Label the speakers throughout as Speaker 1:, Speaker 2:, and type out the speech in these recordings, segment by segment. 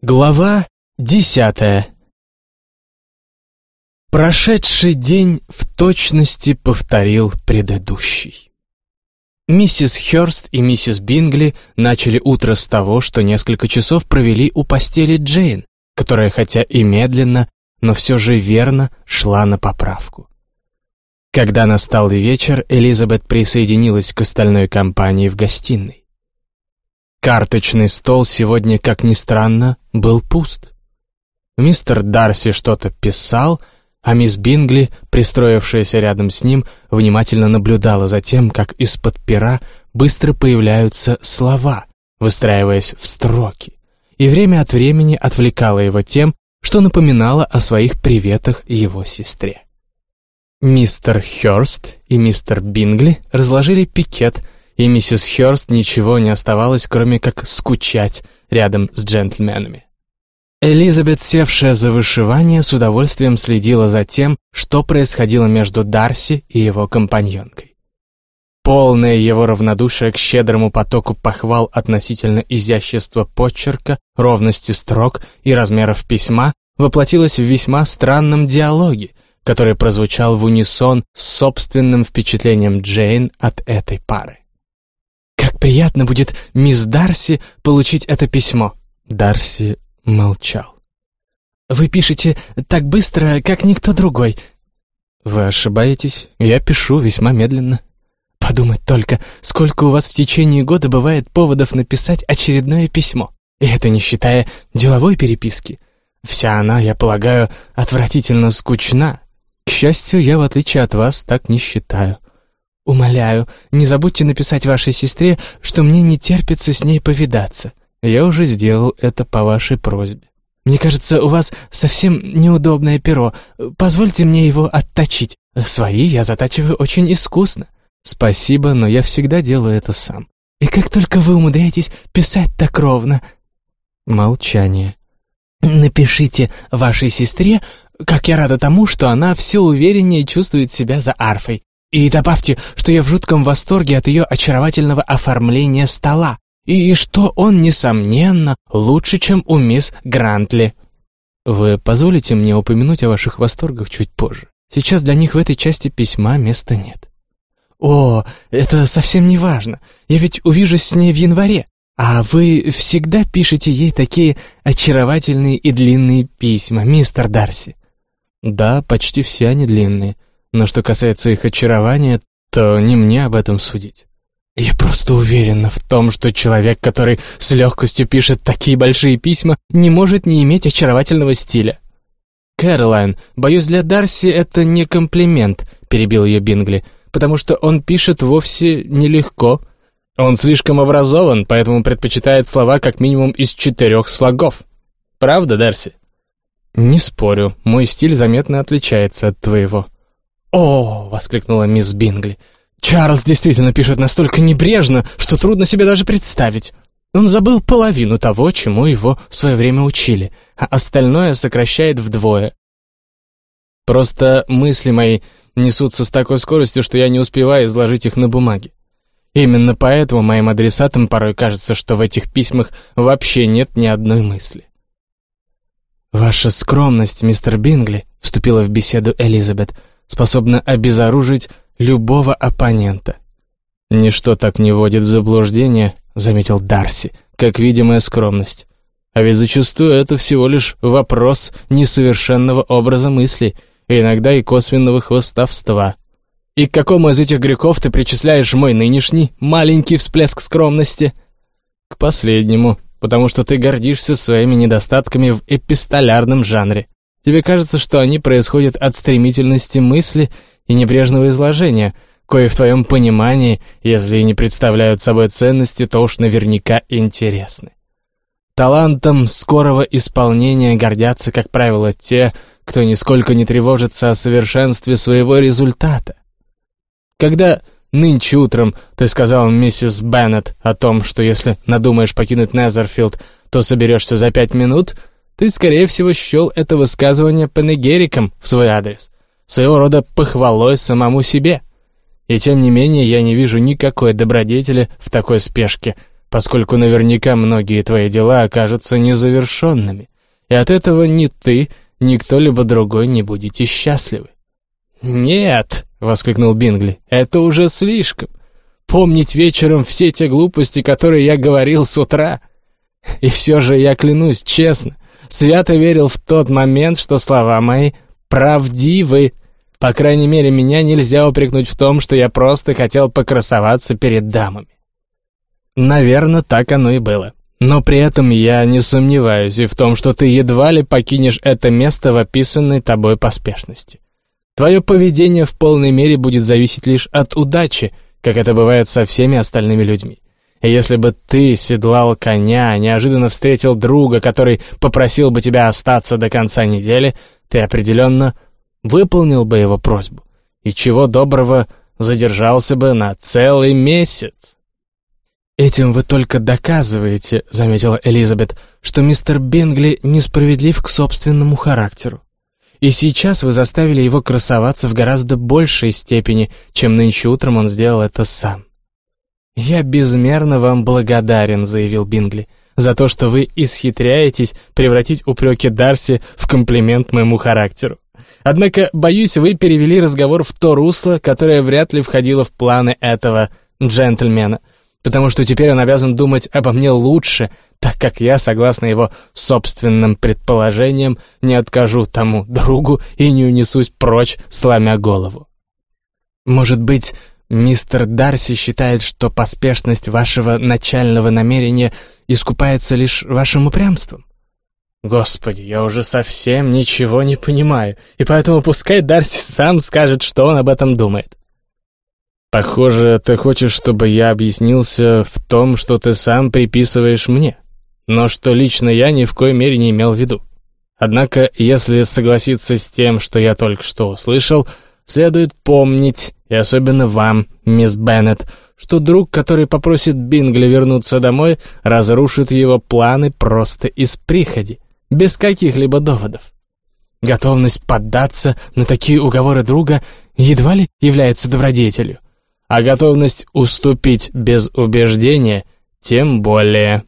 Speaker 1: Глава десятая Прошедший день в точности повторил предыдущий. Миссис Хёрст и миссис Бингли начали утро с того, что несколько часов провели у постели Джейн, которая хотя и медленно, но все же верно шла на поправку. Когда настал вечер, Элизабет присоединилась к остальной компании в гостиной. Карточный стол сегодня, как ни странно, был пуст. Мистер Дарси что-то писал, а мисс Бингли, пристроившаяся рядом с ним, внимательно наблюдала за тем, как из-под пера быстро появляются слова, выстраиваясь в строки, и время от времени отвлекала его тем, что напоминало о своих приветах его сестре. Мистер Хёрст и мистер Бингли разложили пикет — и миссис Хёрст ничего не оставалось, кроме как скучать рядом с джентльменами. Элизабет, севшая за вышивание, с удовольствием следила за тем, что происходило между Дарси и его компаньонкой. Полное его равнодушие к щедрому потоку похвал относительно изящества почерка, ровности строк и размеров письма воплотилось в весьма странном диалоге, который прозвучал в унисон с собственным впечатлением Джейн от этой пары. «Как приятно будет мисс Дарси получить это письмо!» Дарси молчал. «Вы пишете так быстро, как никто другой». «Вы ошибаетесь. Я пишу весьма медленно». «Подумать только, сколько у вас в течение года бывает поводов написать очередное письмо. И это не считая деловой переписки. Вся она, я полагаю, отвратительно скучна. К счастью, я, в отличие от вас, так не считаю. «Умоляю, не забудьте написать вашей сестре, что мне не терпится с ней повидаться. Я уже сделал это по вашей просьбе. Мне кажется, у вас совсем неудобное перо. Позвольте мне его отточить. Свои я затачиваю очень искусно. Спасибо, но я всегда делаю это сам. И как только вы умудряетесь писать так ровно...» Молчание. «Напишите вашей сестре, как я рада тому, что она все увереннее чувствует себя за арфой. И добавьте, что я в жутком восторге от ее очаровательного оформления стола, и что он, несомненно, лучше, чем у мисс Грантли. Вы позволите мне упомянуть о ваших восторгах чуть позже? Сейчас для них в этой части письма места нет. О, это совсем не важно. Я ведь увижусь с ней в январе. А вы всегда пишете ей такие очаровательные и длинные письма, мистер Дарси? Да, почти все они длинные. Но что касается их очарования, то не мне об этом судить. Я просто уверена в том, что человек, который с легкостью пишет такие большие письма, не может не иметь очаровательного стиля. «Кэролайн, боюсь, для Дарси это не комплимент», — перебил ее Бингли, «потому что он пишет вовсе нелегко. Он слишком образован, поэтому предпочитает слова как минимум из четырех слогов. Правда, Дарси?» «Не спорю, мой стиль заметно отличается от твоего». «О!» — воскликнула мисс Бингли. «Чарльз действительно пишет настолько небрежно, что трудно себе даже представить. Он забыл половину того, чему его в свое время учили, а остальное сокращает вдвое. Просто мысли мои несутся с такой скоростью, что я не успеваю изложить их на бумаге. Именно поэтому моим адресатам порой кажется, что в этих письмах вообще нет ни одной мысли. «Ваша скромность, мистер Бингли», — вступила в беседу Элизабет, — способна обезоружить любого оппонента. «Ничто так не вводит в заблуждение», — заметил Дарси, «как видимая скромность. А ведь зачастую это всего лишь вопрос несовершенного образа мысли, иногда и косвенного хвостовства. И к какому из этих грехов ты причисляешь мой нынешний маленький всплеск скромности?» «К последнему, потому что ты гордишься своими недостатками в эпистолярном жанре. Тебе кажется, что они происходят от стремительности мысли и небрежного изложения, кое в твоем понимании, если и не представляют собой ценности, то уж наверняка интересны. Талантом скорого исполнения гордятся, как правило, те, кто нисколько не тревожится о совершенстве своего результата. Когда нынче утром ты сказал миссис Беннет о том, что если надумаешь покинуть Незерфилд, то соберешься за пять минут — ты, скорее всего, счел это высказывание панегериком в свой адрес, своего рода похвалой самому себе. И тем не менее я не вижу никакой добродетели в такой спешке, поскольку наверняка многие твои дела окажутся незавершенными, и от этого ни ты, ни кто-либо другой не будете счастливы». «Нет!» — воскликнул Бингли. «Это уже слишком. Помнить вечером все те глупости, которые я говорил с утра. И все же я клянусь, честно, свято верил в тот момент, что слова мои правдивы. По крайней мере, меня нельзя упрекнуть в том, что я просто хотел покрасоваться перед дамами. Наверное, так оно и было. Но при этом я не сомневаюсь и в том, что ты едва ли покинешь это место в описанной тобой поспешности. Твое поведение в полной мере будет зависеть лишь от удачи, как это бывает со всеми остальными людьми. И если бы ты седлал коня, неожиданно встретил друга, который попросил бы тебя остаться до конца недели, ты определенно выполнил бы его просьбу. И чего доброго задержался бы на целый месяц. «Этим вы только доказываете», — заметила Элизабет, «что мистер Бенгли несправедлив к собственному характеру. И сейчас вы заставили его красоваться в гораздо большей степени, чем нынче утром он сделал это сам. «Я безмерно вам благодарен», — заявил Бингли, «за то, что вы исхитряетесь превратить упреки Дарси в комплимент моему характеру. Однако, боюсь, вы перевели разговор в то русло, которое вряд ли входило в планы этого джентльмена потому что теперь он обязан думать обо мне лучше, так как я, согласно его собственным предположениям, не откажу тому другу и не унесусь прочь, сломя голову. Может быть, мистер Дарси считает, что поспешность вашего начального намерения искупается лишь вашим упрямством? Господи, я уже совсем ничего не понимаю, и поэтому пускай Дарси сам скажет, что он об этом думает. Похоже, ты хочешь, чтобы я объяснился в том, что ты сам приписываешь мне, но что лично я ни в коей мере не имел в виду. Однако, если согласиться с тем, что я только что услышал, следует помнить, и особенно вам, мисс Беннет, что друг, который попросит Бингли вернуться домой, разрушит его планы просто из приходи, без каких-либо доводов. Готовность поддаться на такие уговоры друга едва ли является добродетелью а готовность уступить без убеждения тем более.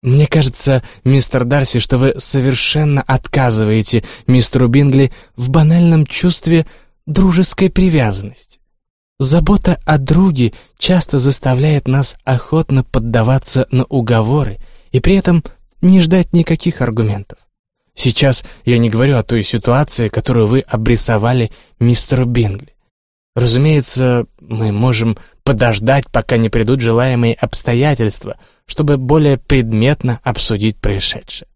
Speaker 1: Мне кажется, мистер Дарси, что вы совершенно отказываете мистеру Бингли в банальном чувстве дружеской привязанности. Забота о друге часто заставляет нас охотно поддаваться на уговоры и при этом не ждать никаких аргументов. Сейчас я не говорю о той ситуации, которую вы обрисовали мистеру Бингли. Разумеется, мы можем подождать, пока не придут желаемые обстоятельства, чтобы более предметно обсудить происшедшее.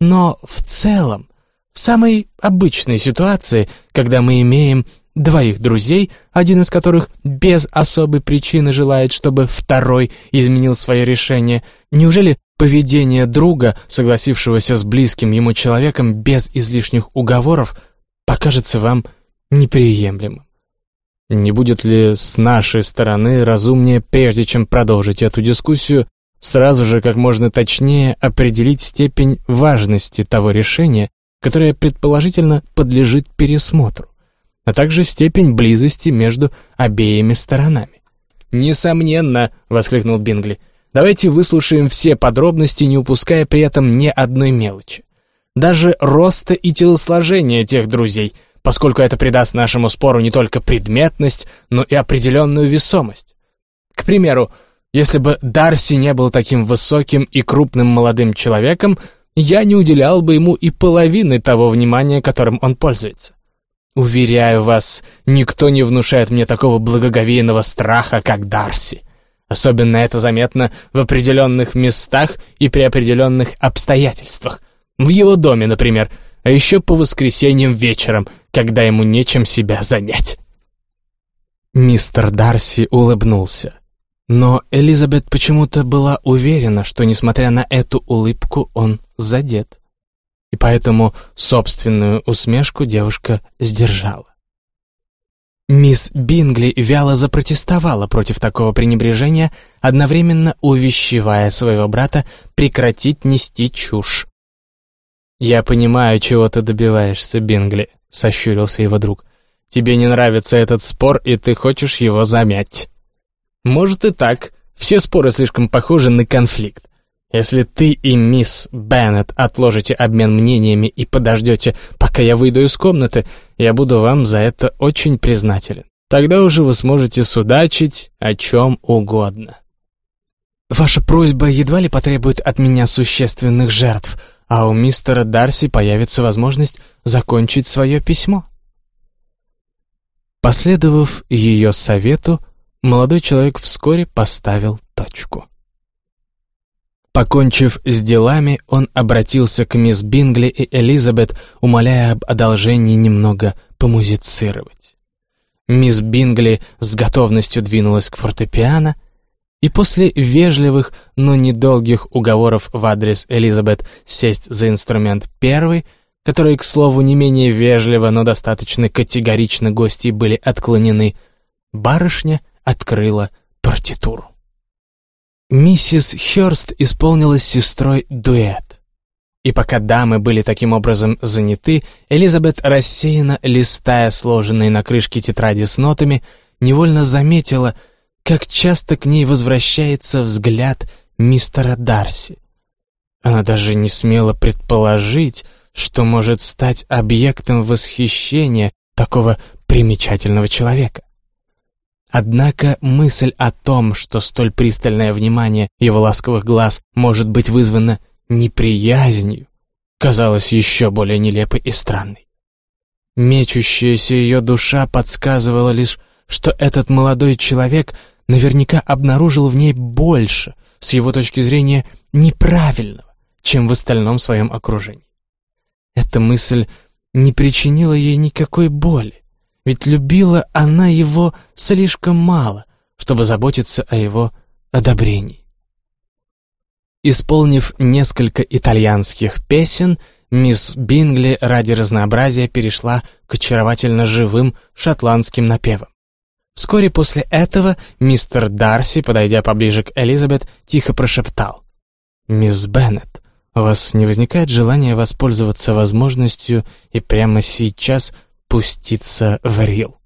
Speaker 1: Но в целом, в самой обычной ситуации, когда мы имеем двоих друзей, один из которых без особой причины желает, чтобы второй изменил свое решение, неужели поведение друга, согласившегося с близким ему человеком без излишних уговоров, покажется вам неприемлемым? Не будет ли с нашей стороны разумнее, прежде чем продолжить эту дискуссию, сразу же как можно точнее определить степень важности того решения, которое предположительно подлежит пересмотру, а также степень близости между обеими сторонами? «Несомненно», — воскликнул Бингли, — «давайте выслушаем все подробности, не упуская при этом ни одной мелочи. Даже роста и телосложения тех друзей — поскольку это придаст нашему спору не только предметность, но и определенную весомость. К примеру, если бы Дарси не был таким высоким и крупным молодым человеком, я не уделял бы ему и половины того внимания, которым он пользуется. Уверяю вас, никто не внушает мне такого благоговейного страха, как Дарси. Особенно это заметно в определенных местах и при определенных обстоятельствах. В его доме, например, а еще по воскресеньям вечером, когда ему нечем себя занять. Мистер Дарси улыбнулся. Но Элизабет почему-то была уверена, что, несмотря на эту улыбку, он задет. И поэтому собственную усмешку девушка сдержала. Мисс Бингли вяло запротестовала против такого пренебрежения, одновременно увещевая своего брата прекратить нести чушь. «Я понимаю, чего ты добиваешься, Бингли», — сощурился его друг. «Тебе не нравится этот спор, и ты хочешь его замять». «Может и так», — Все споры слишком похожи на конфликт. Если ты и мисс Беннет отложите обмен мнениями и подождете, пока я выйду из комнаты, я буду вам за это очень признателен. Тогда уже вы сможете судачить о чем угодно. Ваша просьба едва ли потребует от меня существенных жертв, а у мистера Дарси появится возможность закончить свое письмо. Последовав ее совету, молодой человек вскоре поставил точку. Покончив с делами, он обратился к мисс Бингли и Элизабет, умоляя об одолжении немного помузицировать. Мисс Бингли с готовностью двинулась к фортепиано, и после вежливых, но недолгих уговоров в адрес Элизабет сесть за инструмент первый, который, к слову, не менее вежливо, но достаточно категорично гости были отклонены, барышня открыла партитуру. Миссис Хёрст исполнила с сестрой дуэт. И пока дамы были таким образом заняты, Элизабет, рассеянно листая сложенные на крышке тетради с нотами, невольно заметила, как часто к ней возвращается взгляд мистера Дарси. Она даже не смела предположить, что может стать объектом восхищения такого примечательного человека. Однако мысль о том, что столь пристальное внимание его ласковых глаз может быть вызвано неприязнью, казалась еще более нелепой и странной. Мечущаяся ее душа подсказывала лишь, что этот молодой человек наверняка обнаружил в ней больше, с его точки зрения, неправильного, чем в остальном своем окружении. Эта мысль не причинила ей никакой боли ведь любила она его слишком мало, чтобы заботиться о его одобрении. Исполнив несколько итальянских песен, мисс Бингли ради разнообразия перешла к очаровательно живым шотландским напевам. Вскоре после этого мистер Дарси, подойдя поближе к Элизабет, тихо прошептал. «Мисс Беннет, у вас не возникает желания воспользоваться возможностью и прямо сейчас пуститься в рил.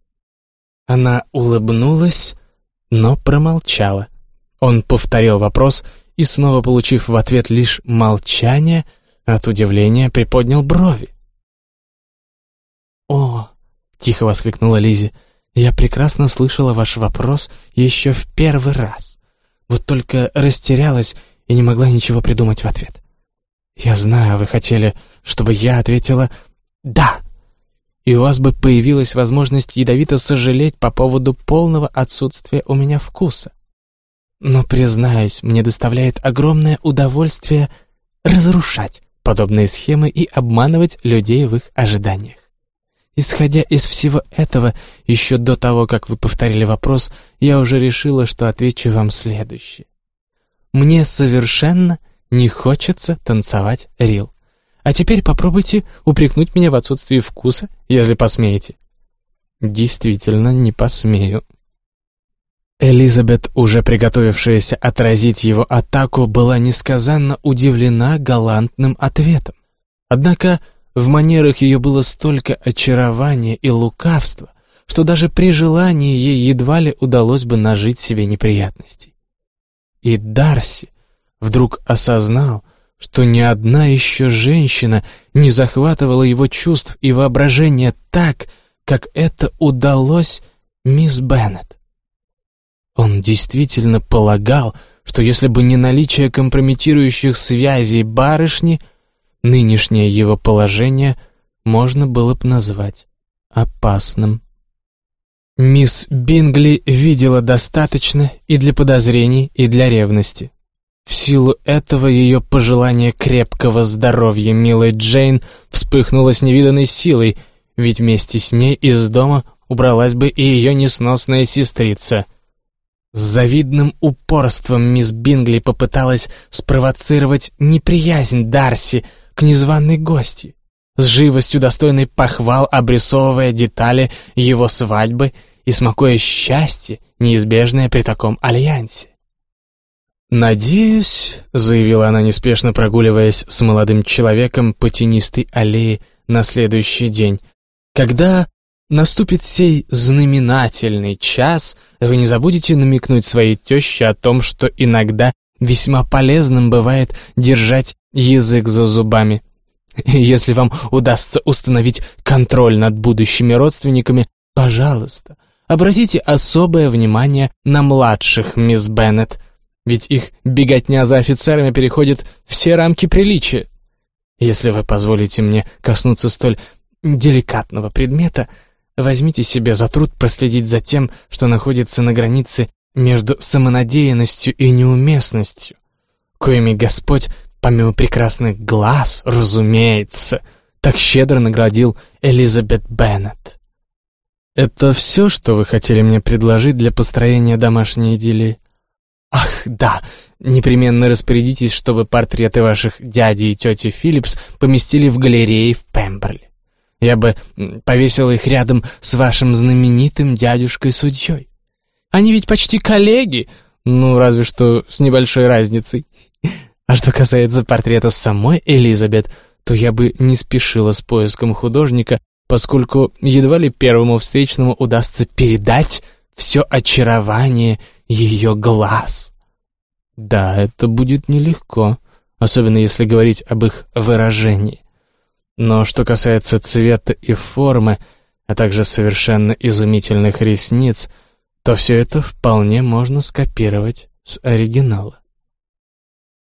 Speaker 1: Она улыбнулась, но промолчала. Он повторил вопрос и, снова получив в ответ лишь молчание, от удивления приподнял брови. «О!» — тихо воскликнула Лизи. «Я прекрасно слышала ваш вопрос еще в первый раз. Вот только растерялась и не могла ничего придумать в ответ. Я знаю, вы хотели, чтобы я ответила «да» и у вас бы появилась возможность ядовито сожалеть по поводу полного отсутствия у меня вкуса. Но, признаюсь, мне доставляет огромное удовольствие разрушать подобные схемы и обманывать людей в их ожиданиях. Исходя из всего этого, еще до того, как вы повторили вопрос, я уже решила, что отвечу вам следующее. Мне совершенно не хочется танцевать рил. А теперь попробуйте упрекнуть меня в отсутствии вкуса, если посмеете». «Действительно, не посмею». Элизабет, уже приготовившаяся отразить его атаку, была несказанно удивлена галантным ответом. Однако в манерах ее было столько очарования и лукавства, что даже при желании ей едва ли удалось бы нажить себе неприятностей. И Дарси вдруг осознал, что ни одна еще женщина не захватывала его чувств и воображения так, как это удалось мисс Беннет. Он действительно полагал, что если бы не наличие компрометирующих связей барышни, нынешнее его положение можно было бы назвать опасным. Мисс Бингли видела достаточно и для подозрений, и для ревности. В силу этого ее пожелание крепкого здоровья милой Джейн вспыхнуло с невиданной силой, ведь вместе с ней из дома убралась бы и ее несносная сестрица. С завидным упорством мисс Бингли попыталась спровоцировать неприязнь Дарси к незваной гости, с живостью достойной похвал обрисовывая детали его свадьбы и смакуя счастье, неизбежное при таком альянсе. «Надеюсь», — заявила она, неспешно прогуливаясь с молодым человеком по тенистой аллее на следующий день, «когда наступит сей знаменательный час, вы не забудете намекнуть своей теще о том, что иногда весьма полезным бывает держать язык за зубами. Если вам удастся установить контроль над будущими родственниками, пожалуйста, обратите особое внимание на младших мисс Беннет, ведь их беготня за офицерами переходит все рамки приличия. Если вы позволите мне коснуться столь деликатного предмета, возьмите себе за труд проследить за тем, что находится на границе между самонадеянностью и неуместностью, коими Господь, помимо прекрасных глаз, разумеется, так щедро наградил Элизабет Беннет. «Это все, что вы хотели мне предложить для построения домашней идиллии?» «Ах, да, непременно распорядитесь, чтобы портреты ваших дяди и тети Филлипс поместили в галерее в Пемберли. Я бы повесил их рядом с вашим знаменитым дядюшкой-судьей. Они ведь почти коллеги, ну, разве что с небольшой разницей. А что касается портрета самой Элизабет, то я бы не спешила с поиском художника, поскольку едва ли первому встречному удастся передать все очарование ее глаз. Да, это будет нелегко, особенно если говорить об их выражении. Но что касается цвета и формы, а также совершенно изумительных ресниц, то все это вполне можно скопировать с оригинала.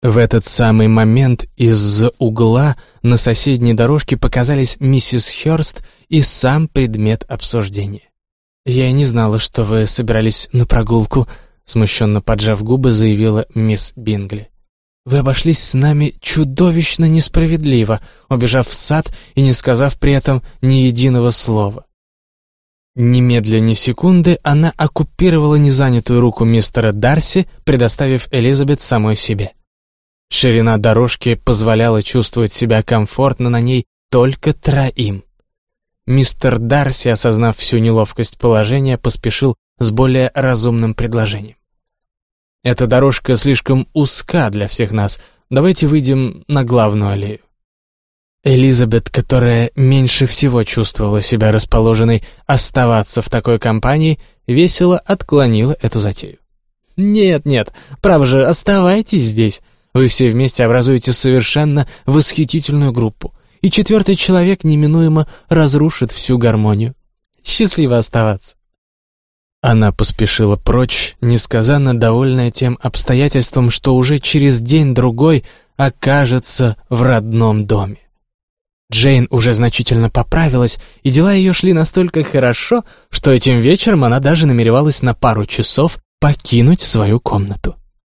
Speaker 1: В этот самый момент из-за угла на соседней дорожке показались миссис Хёрст и сам предмет обсуждения. «Я и не знала, что вы собирались на прогулку», — смущенно поджав губы, заявила мисс Бингли. «Вы обошлись с нами чудовищно несправедливо, убежав в сад и не сказав при этом ни единого слова». Немедля ни секунды она оккупировала незанятую руку мистера Дарси, предоставив Элизабет самой себе. Ширина дорожки позволяла чувствовать себя комфортно на ней только троим. Мистер Дарси, осознав всю неловкость положения, поспешил с более разумным предложением. «Эта дорожка слишком узка для всех нас. Давайте выйдем на главную аллею». Элизабет, которая меньше всего чувствовала себя расположенной оставаться в такой компании, весело отклонила эту затею. «Нет, нет, право же, оставайтесь здесь. Вы все вместе образуете совершенно восхитительную группу и четвертый человек неминуемо разрушит всю гармонию. Счастливо оставаться. Она поспешила прочь, несказанно довольная тем обстоятельством, что уже через день-другой окажется в родном доме. Джейн уже значительно поправилась, и дела ее шли настолько хорошо, что этим вечером она даже намеревалась на пару часов покинуть свою комнату.